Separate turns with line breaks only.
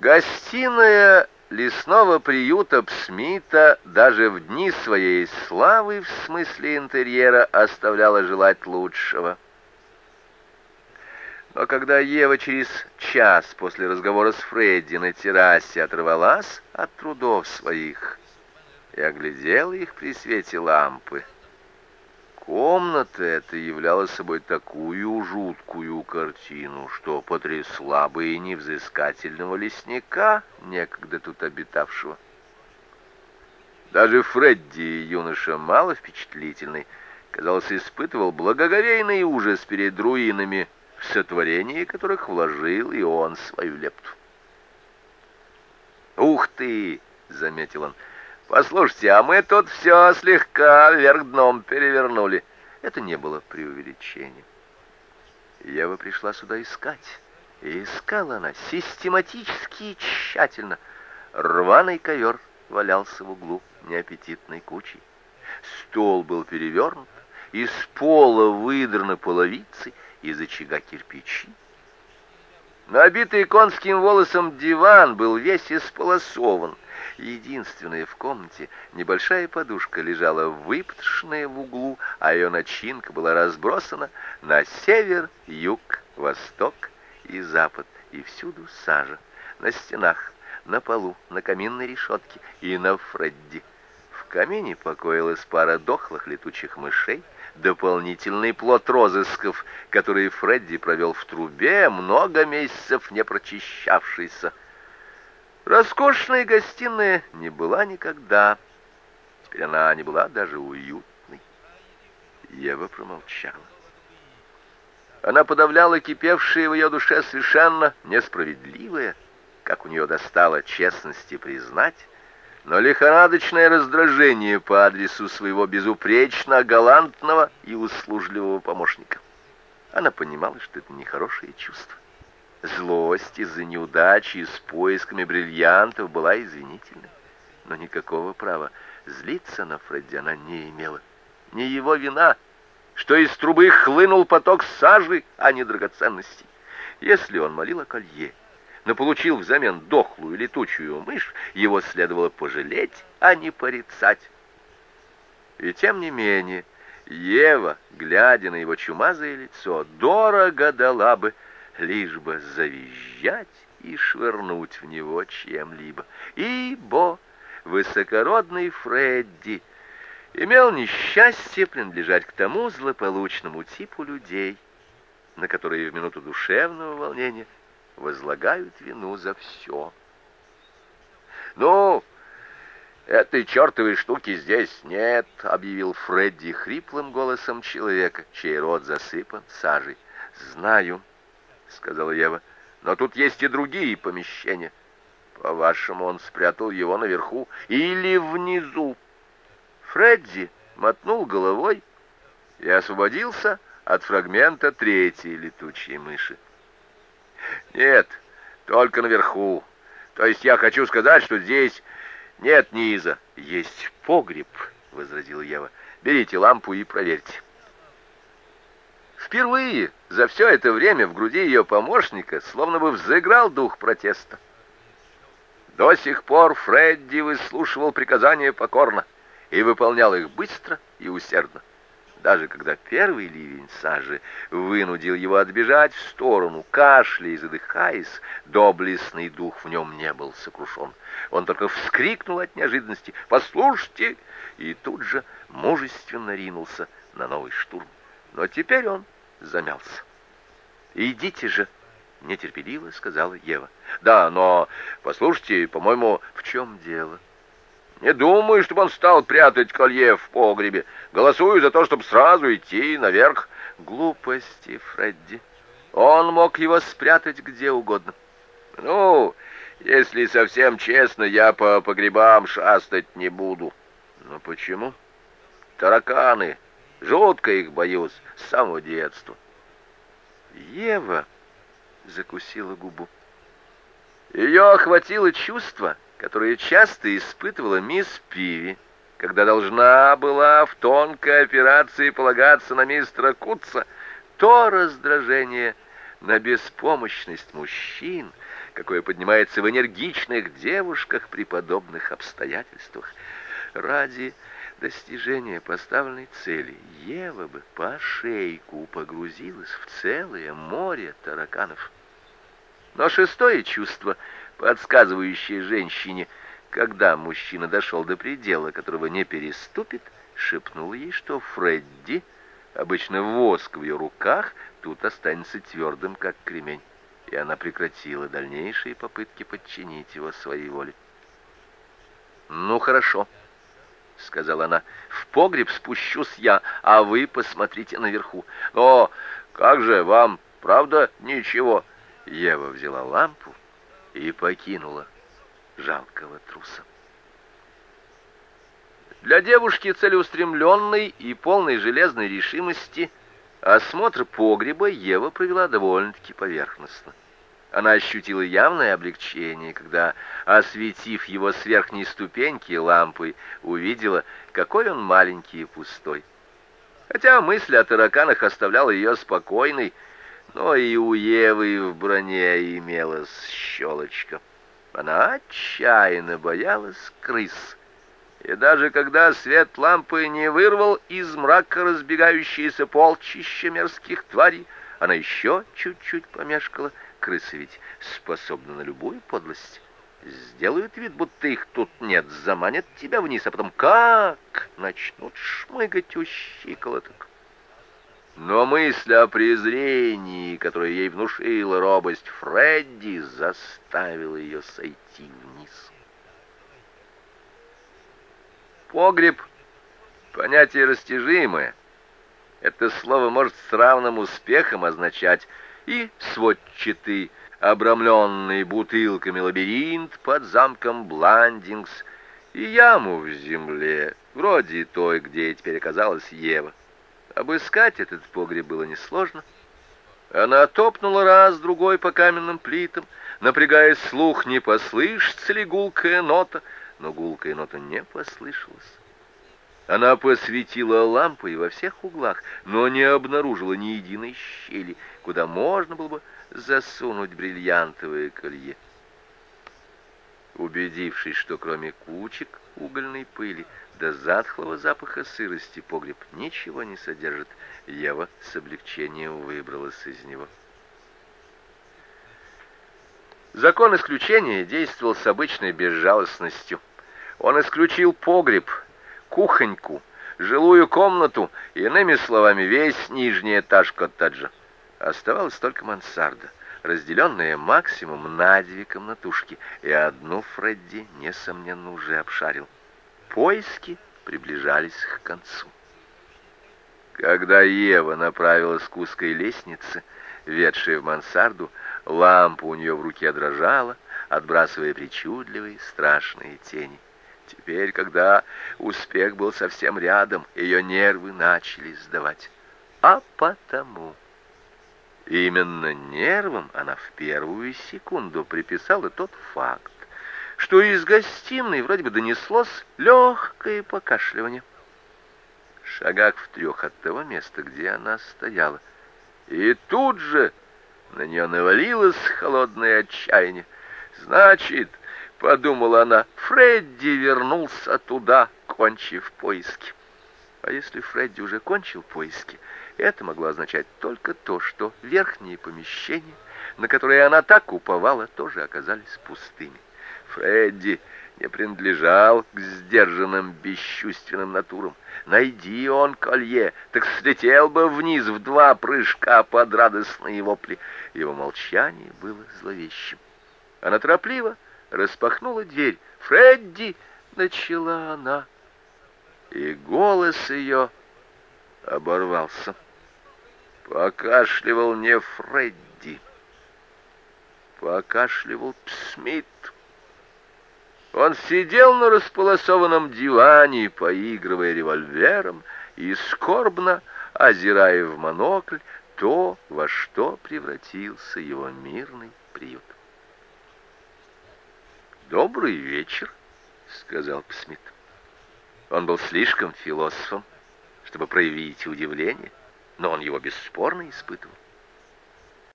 Гостиная лесного приюта Псмита даже в дни своей славы в смысле интерьера оставляла желать лучшего. Но когда Ева через час после разговора с Фредди на террасе оторвалась от трудов своих и оглядела их при свете лампы, комната эта являла собой такую жуткую картину, что потрясла бы и невзыскательного лесника, некогда тут обитавшего. Даже Фредди, юноша мало впечатлительный, казалось, испытывал благоговейный ужас перед руинами в сотворении которых вложил и он свою лепту. «Ух ты!» — заметил он. «Послушайте, а мы тут все слегка вверх дном перевернули». Это не было преувеличением. Ева пришла сюда искать. И искала она систематически и тщательно. Рваный ковер валялся в углу неаппетитной кучей. Стол был перевернут, из пола выдраны половицы, из очага кирпичи. Набитый конским волосом диван был весь исполосован. Единственная в комнате небольшая подушка лежала выпотрошенная в углу, а ее начинка была разбросана на север, юг, восток и запад, и всюду сажа, на стенах, на полу, на каминной решетке и на Фредди. В камине покоилась пара дохлых летучих мышей, дополнительный плод розысков, который Фредди провел в трубе, много месяцев не прочищавшийся. Роскошная гостиная не была никогда. Теперь она не была даже уютной. Ева промолчала. Она подавляла кипевшее в ее душе совершенно несправедливое, как у нее достало честности признать, но лихорадочное раздражение по адресу своего безупречно галантного и услужливого помощника. Она понимала, что это нехорошее чувство. Злость из-за неудачи с поисками бриллиантов была извинительной, но никакого права злиться на Фредди она не имела. Не его вина, что из трубы хлынул поток сажи, а не драгоценностей. Если он молил о колье, но получил взамен дохлую летучую мышь, его следовало пожалеть, а не порицать. И тем не менее, Ева, глядя на его чумазое лицо, дорого дала бы, лишь бы завизжать и швырнуть в него чем-либо. Ибо высокородный Фредди имел несчастье принадлежать к тому злополучному типу людей, на которые в минуту душевного волнения возлагают вину за все. «Ну, этой чертовой штуки здесь нет», — объявил Фредди хриплым голосом человека, чей рот засыпан сажей. «Знаю», — сказала Ева, — «но тут есть и другие помещения. По-вашему, он спрятал его наверху или внизу?» Фредди мотнул головой и освободился от фрагмента третьей летучей мыши. Нет, только наверху. То есть я хочу сказать, что здесь нет низа. Есть погреб, возразила Ева. Берите лампу и проверьте. Впервые за все это время в груди ее помощника словно бы взыграл дух протеста. До сих пор Фредди выслушивал приказания покорно и выполнял их быстро и усердно даже когда первый ливень сажи вынудил его отбежать в сторону, кашляя и задыхаясь, доблестный дух в нем не был сокрушен. Он только вскрикнул от неожиданности «Послушайте!» и тут же мужественно ринулся на новый штурм. Но теперь он замялся. «Идите же!» — нетерпеливо сказала Ева. «Да, но, послушайте, по-моему, в чем дело?» Не думаю, чтобы он стал прятать колье в погребе. Голосую за то, чтобы сразу идти наверх. Глупости, Фредди. Он мог его спрятать где угодно. Ну, если совсем честно, я по погребам шастать не буду. Но почему? Тараканы. Жутко их боюсь с самого детства. Ева закусила губу. Ее охватило чувство, которые часто испытывала мисс Пиви, когда должна была в тонкой операции полагаться на мистера Кутца, то раздражение на беспомощность мужчин, какое поднимается в энергичных девушках при подобных обстоятельствах. Ради достижения поставленной цели Ева бы по шейку погрузилась в целое море тараканов. Но шестое чувство, подсказывающее женщине, когда мужчина дошел до предела, которого не переступит, шепнул ей, что Фредди, обычно воск в ее руках, тут останется твердым, как кремень, и она прекратила дальнейшие попытки подчинить его своей воле. «Ну, хорошо», — сказала она, — «в погреб спущусь я, а вы посмотрите наверху. Но как же вам, правда, ничего?» Ева взяла лампу и покинула жалкого труса. Для девушки целеустремленной и полной железной решимости осмотр погреба Ева провела довольно-таки поверхностно. Она ощутила явное облегчение, когда, осветив его с верхней ступеньки лампой, увидела, какой он маленький и пустой. Хотя мысль о тараканах оставляла ее спокойной, но и у Евы в броне имелась щелочка. Она отчаянно боялась крыс. И даже когда свет лампы не вырвал из мрака разбегающиеся полчища мерзких тварей, она еще чуть-чуть помешкала. Крысы ведь способны на любую подлость. Сделают вид, будто их тут нет, заманят тебя вниз, а потом как начнут шмыгать у щиколоток. Но мысль о презрении, которое ей внушила робость Фредди, заставила ее сойти вниз. Погреб — понятие растяжимое. Это слово может с равным успехом означать и сводчатый, обрамленный бутылками лабиринт под замком Бландингс, и яму в земле, вроде той, где теперь оказалась Ева. Обыскать этот погреб было несложно. Она топнула раз-другой по каменным плитам, напрягая слух, не послышится ли гулкая нота, но гулкая нота не послышалась. Она посветила лампой во всех углах, но не обнаружила ни единой щели, куда можно было бы засунуть бриллиантовое колье. Убедившись, что кроме кучек угольной пыли до затхлого запаха сырости погреб ничего не содержит, Ева с облегчением выбралась из него. Закон исключения действовал с обычной безжалостностью. Он исключил погреб, кухоньку, жилую комнату, иными словами, весь нижний этаж коттеджа. Оставалась только мансарда, разделенная максимум на две комнатушки, и одну Фредди, несомненно, уже обшарил. Поиски приближались к концу. Когда Ева направилась к узкой лестнице, ведшей в мансарду, лампа у нее в руке дрожала, отбрасывая причудливые страшные тени. Теперь, когда успех был совсем рядом, ее нервы начали сдавать. А потому... Именно нервам она в первую секунду приписала тот факт, что из гостиной вроде бы донеслось легкое покашливание. В шагах в трех от того места, где она стояла. И тут же на нее навалилось холодное отчаяние. Значит, подумала она, Фредди вернулся туда, кончив поиски. А если Фредди уже кончил поиски, это могло означать только то, что верхние помещения, на которые она так уповала, тоже оказались пустыми. Фредди не принадлежал к сдержанным бесчувственным натурам. Найди он колье, так слетел бы вниз в два прыжка под радостные вопли. Его молчание было зловещим. Она торопливо распахнула дверь. «Фредди!» — начала она. И голос ее оборвался. Покашливал не Фредди. Покашливал Смит. Он сидел на располосованном диване, поигрывая револьвером, и скорбно, озирая в монокль, то, во что превратился его мирный приют. «Добрый вечер», — сказал Псмит. Он был слишком философом, чтобы проявить удивление, но он его бесспорно испытывал.